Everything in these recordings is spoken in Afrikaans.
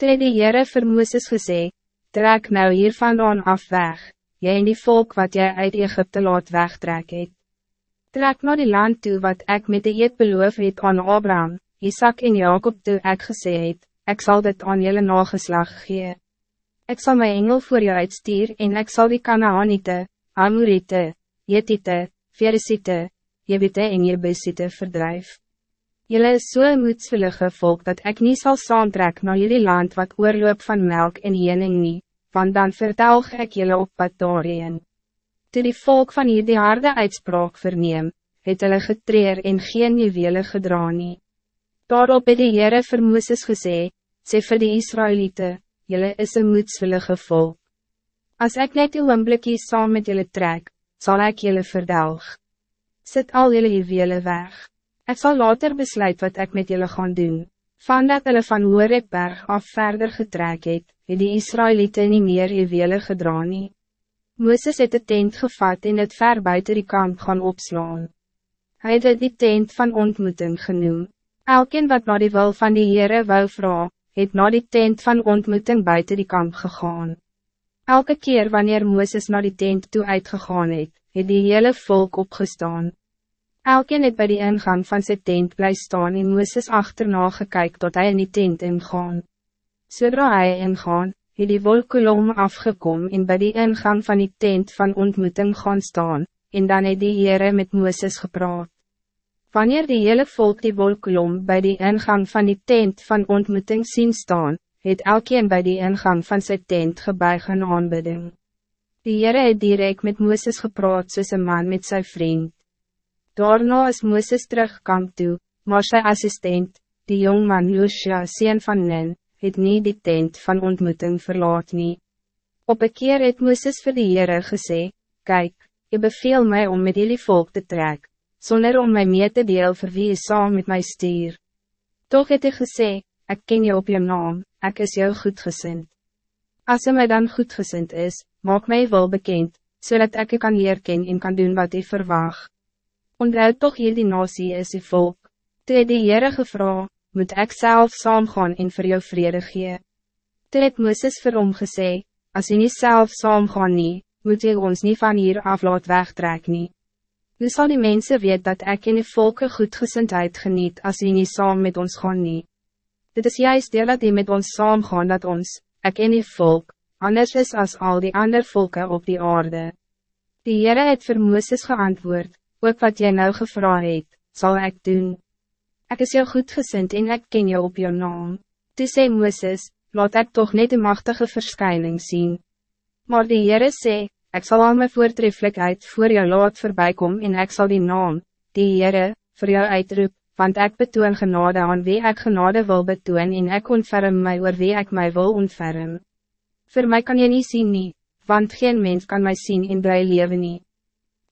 Toe het die Heere vir Mooses gesê, trek nou hiervandaan af weg, jy en die volk wat jy uit Egypte laat wegtrek het. Trek naar die land toe wat ik met de eed beloof het aan Abraham, Isaac en Jacob toe ek gesê het, ek sal dit aan jylle nageslag gee. Ik zal mijn engel voor jou uitstuur en ik zal die Kanaanite, Amorite, Jetite, Veresite, Jebite en Jebusite verdrijf. Jullie is so moedsvullige volk dat ik niet zal saamtrek naar jullie land wat oorloop van melk en jening nie, want dan vertel ik jullie op wat daarheen. Toe die volk van hier die harde uitspraak verneem, het hulle getreer en geen juwele gedra nie. Daarop het die Heere vir Mooses gesê, sê vir die Israëlieten, jullie is een moedsvullige volk. Als ik net uw oomblikkie saam met jullie trek, zal ik jullie verdelg. Zet al jullie juwele weg. Ik zal later besluit wat ik met jullie gaan doen. Vandat hulle van Horebberg af verder getrek het, het die Israëlieten niet meer juwele gedra nie. Mooses het de tent gevat en het ver buiten die kamp gaan opslaan. Hij het die tent van ontmoeting genoem. Elkeen wat naar die wil van die Heere wou vraag, het na die tent van ontmoeting buiten die kamp gegaan. Elke keer wanneer Mooses naar die tent toe uitgegaan het, het die hele volk opgestaan. Elkeen het bij die ingang van zijn tent blij staan en Mooses achterna gekyk tot hij in die tent ingaan. Zodra hij ingaan, het die wolkolom afgekom en bij die ingang van die tent van ontmoeting gaan staan, en dan het die Heere met Mooses gepraat. Wanneer die hele volk die wolkolom bij die ingang van die tent van ontmoeting zien staan, het elkeen bij die ingang van zijn tent gebuig en aanbidding. Die Heere het direct met Mooses gepraat soos een man met zijn vriend. Daarna is Mooses terug kamp toe, maar zijn assistent, die jongman Joshua sien van Nen, het niet die tent van ontmoeting verlaat nie. Op een keer het Mooses vir die Heere gesê, Kijk, je beveel mij om met jullie volk te trek, zonder om mij mee te deel voor wie is saam met mij stier. Toch het hy gesê, ik ken je op je naam, ik is jou goedgezind. Als je mij dan goedgezind is, maak mij wel bekend, zodat ik je kan leerken en kan doen wat ik verwacht. Onthoud toch hier die nasie is die volk. Toe het die Heere gevra, moet ik zelf saam gaan en voor jou vrede gee. Toe het Mooses vir hom gesê, as jy nie self saam gaan nie, moet jy ons niet van hier af laat wegtrek nie. Nu zal die mensen weten dat ik in de volken goedgezindheid geniet als die niet saam met ons gaan nie. Dit is juist deel dat die met ons saam gaan dat ons, ik in die volk, anders is als al die andere volken op die aarde. Die Heere het vir Mooses geantwoord, ook wat jij nou gevraagd het, zal ik doen. Ik is jou goedgezind en ik ken jou op jou naam. Toe sê Mooses, laat ik toch niet de machtige verschijning zien. Maar die Heere sê, ik zal al mijn voortreffelijkheid voor jou laat voorbijkom en ik zal die naam, die Heere, voor jou uitroep, want ik betoon genade aan wie ik genade wil betoon en ik ontferm mij oor wie ik mij wil ontferm. Voor mij kan je niet zien nie, want geen mens kan mij zien in blij leven nie.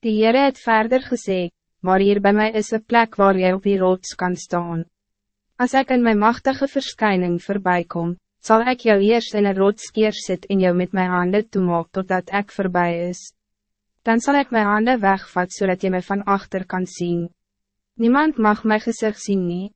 Die Heere het verder gesê, maar hier bij mij is een plek waar jij op die rots kan staan. Als ik in mijn machtige verschijning voorbijkom, zal ik jou eerst in een rotskeer sit en jou met mijn handen toemaak totdat ik voorbij is. Dan zal ik mijn handen wegvat zodat je mij van achter kan zien. Niemand mag mijn gezicht zien nie.